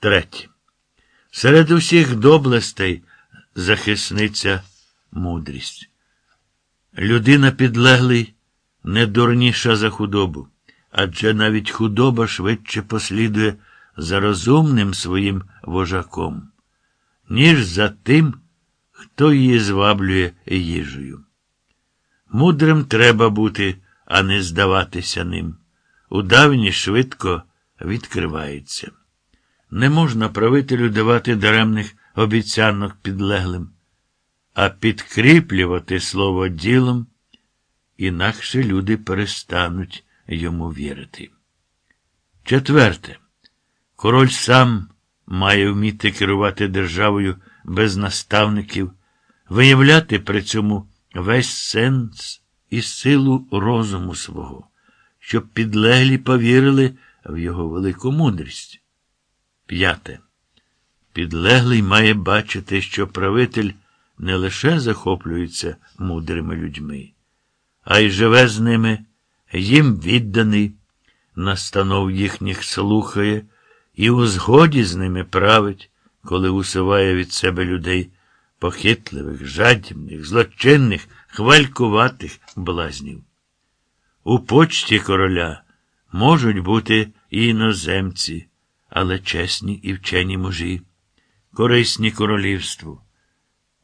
Третє. Серед усіх доблестей захисниця мудрість. Людина підлеглий не дурніша за худобу, адже навіть худоба швидше послідує за розумним своїм вожаком, ніж за тим, хто її зваблює їжею. Мудрим треба бути, а не здаватися ним. Удавні швидко відкривається. Не можна правителю давати даремних обіцянок підлеглим, а підкріплювати слово ділом, інакше люди перестануть йому вірити. Четверте. Король сам має вміти керувати державою без наставників, виявляти при цьому весь сенс і силу розуму свого, щоб підлеглі повірили в його велику мудрість. П'яте. Підлеглий має бачити, що правитель не лише захоплюється мудрими людьми, а й живе з ними, їм відданий, настанов їхніх слухає і у згоді з ними править, коли усуває від себе людей похитливих, жадібних, злочинних, хвалькуватих блазнів. У почті короля можуть бути і іноземці, але чесні і вчені мужі, корисні королівству.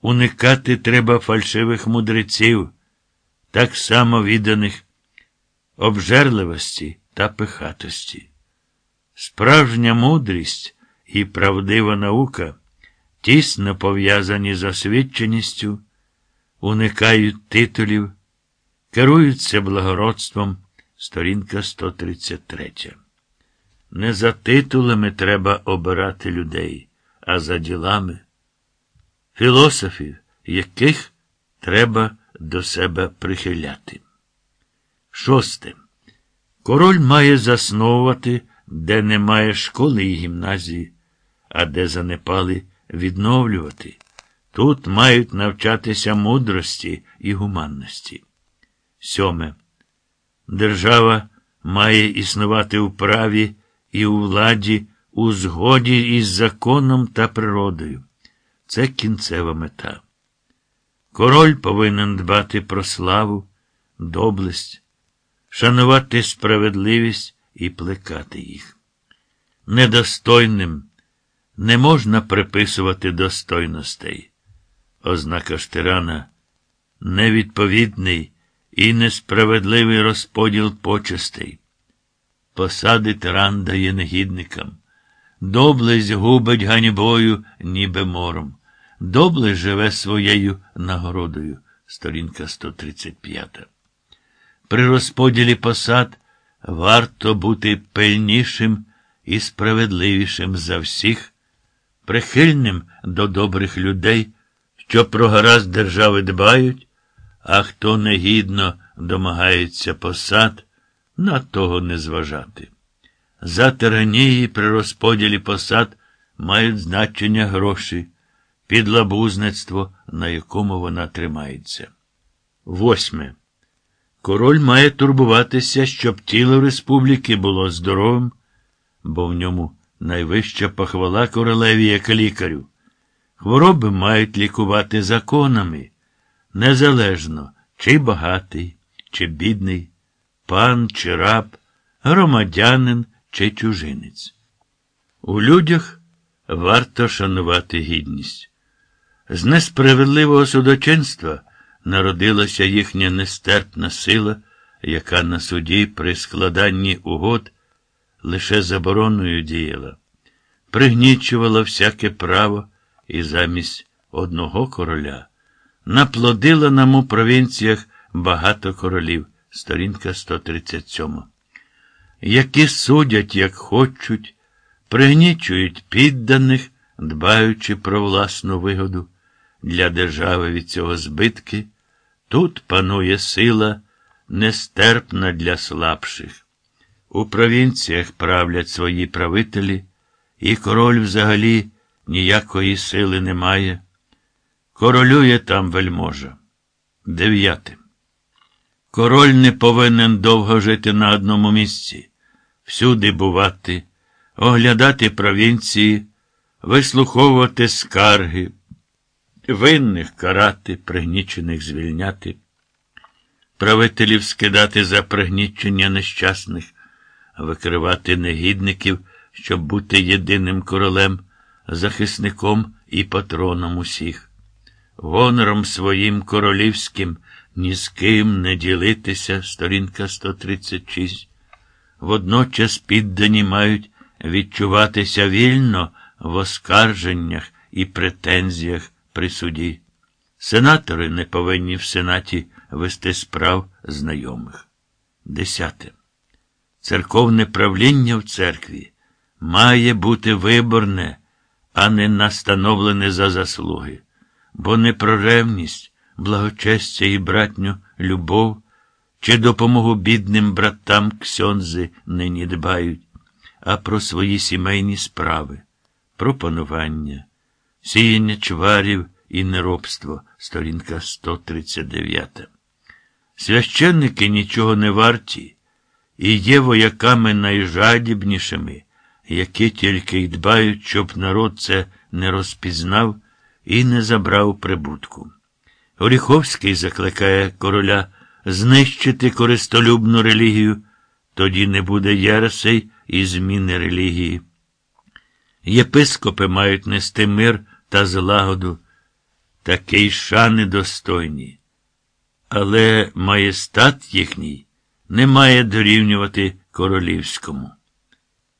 Уникати треба фальшивих мудреців, так само відданих обжерливості та пихатості. Справжня мудрість і правдива наука тісно пов'язані з освіченістю, уникають титулів, керуються благородством, сторінка 133. Не за титулами треба обирати людей, а за ділами. Філософів, яких треба до себе прихиляти. Шосте. Король має засновувати, де немає школи і гімназії, а де занепали відновлювати. Тут мають навчатися мудрості і гуманності. Сьоме. Держава має існувати у праві і у владі, у згоді із законом та природою. Це кінцева мета. Король повинен дбати про славу, доблесть, шанувати справедливість і плекати їх. Недостойним не можна приписувати достойностей. Ознака ж тирана невідповідний і несправедливий розподіл почестей. Посади тиран дає негідникам. Доблесть губить ганьбою, ніби мором. Доблесть живе своєю нагородою. Сторінка 135. При розподілі посад варто бути пильнішим і справедливішим за всіх, прихильним до добрих людей, що про гаразд держави дбають, а хто негідно домагається посад, на того не зважати. За тиранії при розподілі посад мають значення гроші, підлабузництво, на якому вона тримається. Восьме. Король має турбуватися, щоб тіло республіки було здоровим, бо в ньому найвища похвала королеві як лікарю. Хвороби мають лікувати законами, незалежно, чи багатий, чи бідний, пан чи раб, громадянин чи чужинець. У людях варто шанувати гідність. З несправедливого судочинства народилася їхня нестерпна сила, яка на суді при складанні угод лише забороною діяла, пригнічувала всяке право і замість одного короля наплодила нам у провінціях багато королів, сторінка 137 які судять, як хочуть, пригнічують підданих, дбаючи про власну вигоду. Для держави від цього збитки, тут панує сила, нестерпна для слабших. У провінціях правлять свої правителі, і король взагалі ніякої сили не має. Королює там вельможа. Дев'яте. Король не повинен довго жити на одному місці, всюди бувати, оглядати провінції, вислуховувати скарги, винних карати, пригнічених звільняти, правителів скидати за пригнічення нещасних, викривати негідників, щоб бути єдиним королем, захисником і патроном усіх, гонором своїм королівським ні з ким не ділитися, сторінка 136. Водночас піддані мають відчуватися вільно в оскарженнях і претензіях при суді. Сенатори не повинні в Сенаті вести справ знайомих. Десяте. Церковне правління в церкві має бути виборне, а не настановлене за заслуги, бо не про ревність, благочестя і братню любов чи допомогу бідним братам ксьонзи нині дбають, а про свої сімейні справи, про панування, сіяння чварів і неробство, сторінка 139. Священники нічого не варті і є вояками найжадібнішими, які тільки й дбають, щоб народ це не розпізнав і не забрав прибутку. Оріховський закликає короля знищити користолюбну релігію, тоді не буде єресей і зміни релігії. Єпископи мають нести мир та злагоду, такий шани достойні. Але маєстат їхній не має дорівнювати королівському.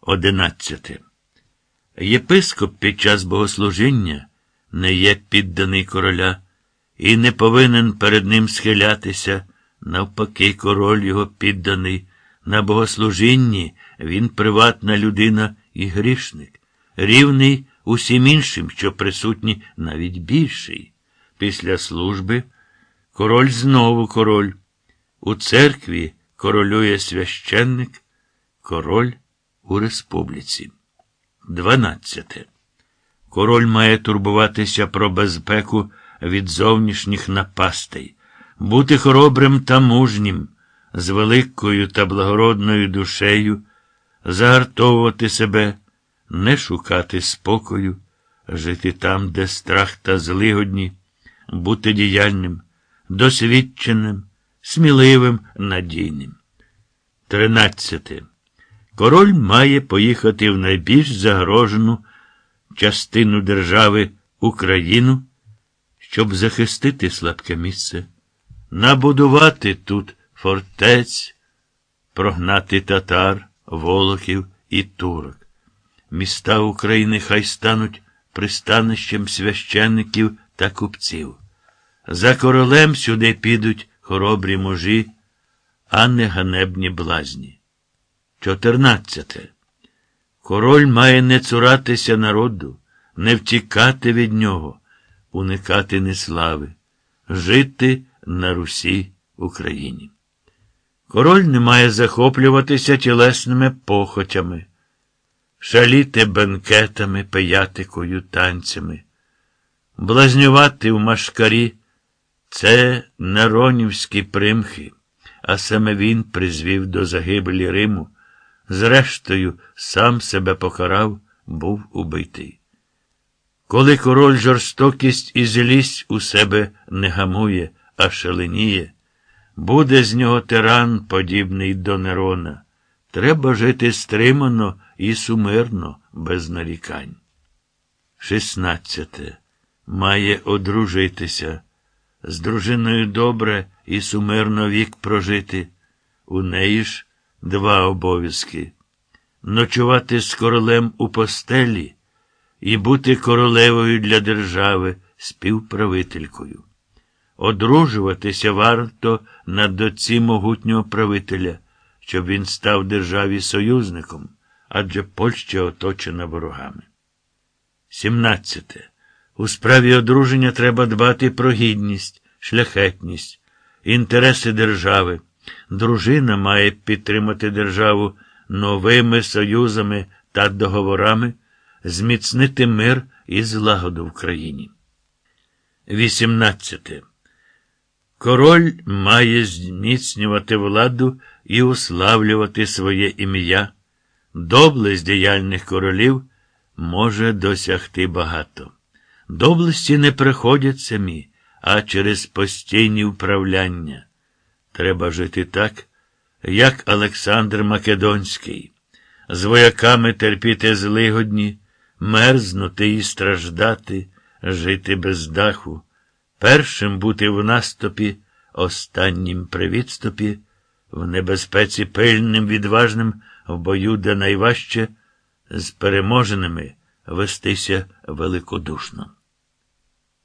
Одинадцяте. Єпископ під час богослужіння не є підданий короля і не повинен перед ним схилятися, навпаки, король його підданий. На богослужінні він приватна людина і грішник, рівний усім іншим, що присутні навіть більший. Після служби король знову король. У церкві королює священник, король у республіці. 12. Король має турбуватися про безпеку від зовнішніх напастей, бути хоробрим та мужнім, з великою та благородною душею, загартовувати себе, не шукати спокою, жити там, де страх та злигодні, бути діяльним, досвідченим, сміливим, надійним. 13. Король має поїхати в найбільш загрожену частину держави Україну, щоб захистити слабке місце, набудувати тут фортець, прогнати татар, волоків і турок. Міста України хай стануть пристанищем священників та купців. За королем сюди підуть хоробрі мужі, а не ганебні блазні. 14. Король має не цуратися народу, не втікати від нього, уникати неслави, жити на Русі Україні. Король не має захоплюватися тілесними похотями, шаліти бенкетами, пиятикою, танцями, блазнювати в машкарі це неронівські примхи, а саме він призвів до загибелі Риму. Зрештою, сам себе покарав, був убитий. Коли король жорстокість і злість у себе не гамує, а шаленіє, буде з нього тиран, подібний до Нерона. Треба жити стримано і сумирно, без нарікань. Шістнадцяте. Має одружитися. З дружиною добре і сумирно вік прожити. У неї ж два обов'язки ночувати з королем у постелі і бути королевою для держави, співправителькою. Одружуватися варто на доці могутнього правителя, щоб він став державі союзником, адже Польща оточена ворогами. 17. У справі одруження треба дбати про гідність, шляхетність, інтереси держави. Дружина має підтримати державу новими союзами та договорами, зміцнити мир і злагоду в країні. 18. Король має зміцнювати владу і уславлювати своє ім'я, доблесть діяльних королів може досягти багато. Доблесті не приходять самі, а через постійні вправляння. Треба жити так, як Олександр Македонський, з вояками терпіти злигодні, мерзнути і страждати, жити без даху, першим бути в наступі, останнім при відступі, в небезпеці пильним, відважним, в бою, де найважче, з переможеними вестися великодушно.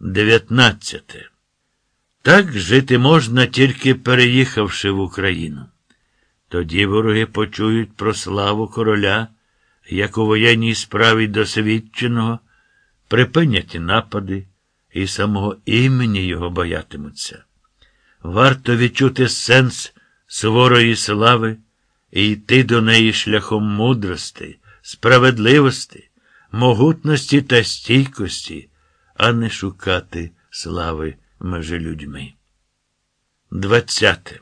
19. Так жити можна, тільки переїхавши в Україну. Тоді вороги почують про славу короля, як у воєнній справі досвідченого, припинять напади і самого імені його боятимуться. Варто відчути сенс суворої слави і йти до неї шляхом мудрости, справедливості, могутності та стійкості, а не шукати слави межи людьми. Двадцяте.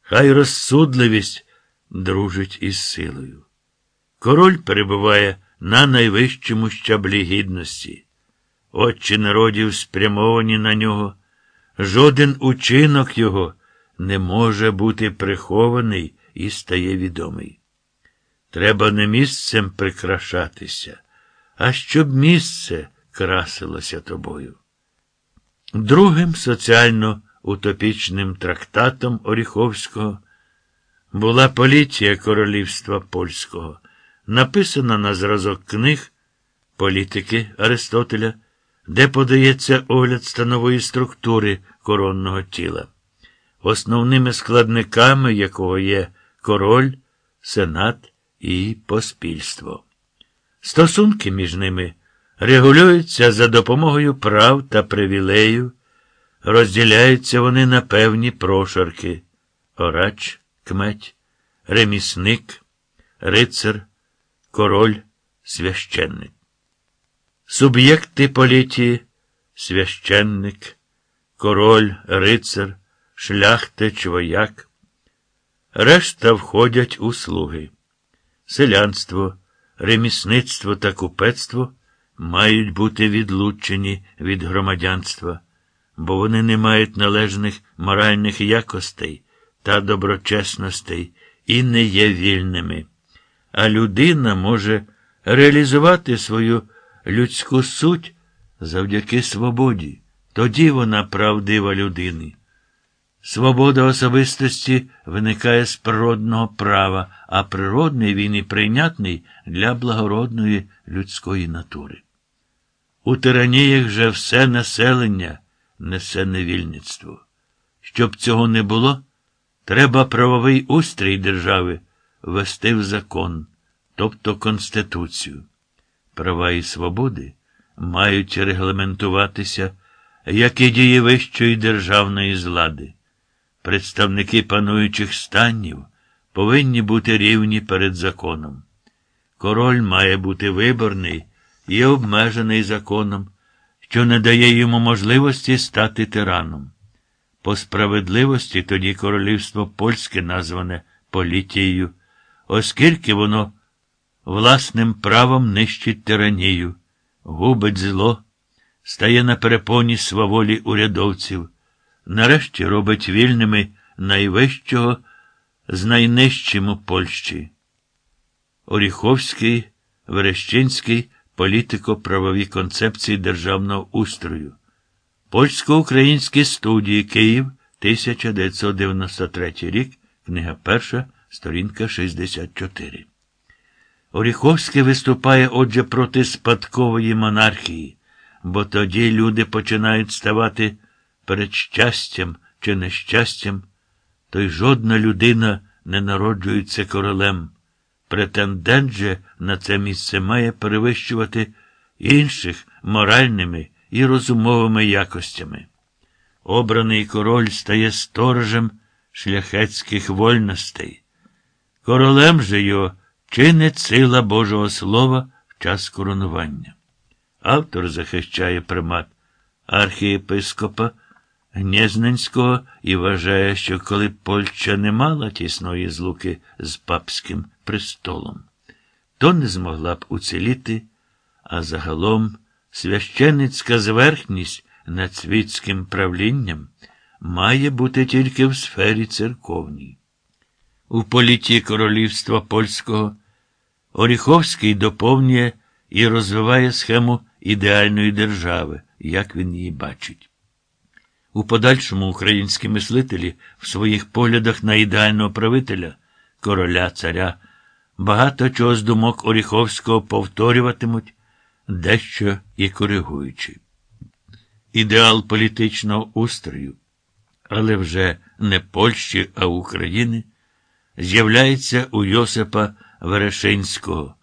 Хай розсудливість дружить із силою. Король перебуває на найвищому щаблі гідності. Очі народів спрямовані на нього. Жоден учинок його не може бути прихований і стає відомий. Треба не місцем прикрашатися, а щоб місце красилося тобою. Другим соціально утопічним трактатом Оріховського була політія королівства польського, написана на зразок книг політики Аристотеля, де подається огляд станової структури коронного тіла, основними складниками якого є король, сенат і поспільство. Стосунки між ними регулюються за допомогою прав та привілеїв, розділяються вони на певні прошарки орач, кметь, ремісник, рицар, король, священник. Суб'єкти політії священник, король, рицар, шляхтич, вояк. Решта входять у слуги. Селянство, ремісництво та купецтво мають бути відлучені від громадянства, бо вони не мають належних моральних якостей та доброчесностей і не є вільними. А людина може реалізувати свою людську суть завдяки свободі. Тоді вона правдива людини. Свобода особистості виникає з природного права, а природний він і прийнятний для благородної людської натури. У тираніях же все населення несе невільництво. Щоб цього не було, треба правовий устрій держави вести в закон, тобто Конституцію. Права і свободи мають регламентуватися, як і дії вищої державної злади. Представники пануючих станів повинні бути рівні перед законом. Король має бути виборний і обмежений законом, що не дає йому можливості стати тираном. По справедливості тоді королівство польське назване політією, оскільки воно власним правом нищить тиранію, губить зло, стає на перепоні сваволі урядовців, нарешті робить вільними найвищого з найнижчим у Польщі. Оріховський, Верещинський політико-правові концепції державного устрою. Польсько-українські студії Київ, 1993 рік, книга перша, сторінка 64. Оріховський виступає, отже, проти спадкової монархії, бо тоді люди починають ставати перед щастям чи нещастям, то й жодна людина не народжується королем. Претендент же на це місце має перевищувати інших моральними і розумовими якостями. Обраний король стає сторожем шляхетських вольностей. Королем же його чинить сила Божого Слова в час коронування. Автор захищає примат архієпископа Гнєзненського і вважає, що коли Польща не мала тісної злуки з папським престолом, то не змогла б уціліти, а загалом священницька зверхність над світським правлінням має бути тільки в сфері церковній. У політі королівства польського Оріховський доповнює і розвиває схему ідеальної держави, як він її бачить. У подальшому українські мислителі в своїх поглядах на ідеального правителя, короля царя, багато чого з думок Оріховського повторюватимуть, дещо і коригуючи. Ідеал політичного устрою, але вже не Польщі, а України, з'являється у Йосипа Верешинського.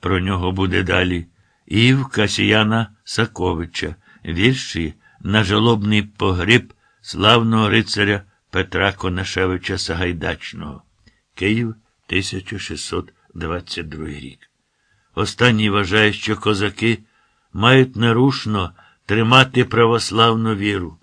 Про нього буде далі, і в Касіяна Саковича, вірші на жалобний погріб славного рицаря Петра Конашевича Сагайдачного. Київ, 1622 рік. Останній вважає, що козаки мають нерушно тримати православну віру,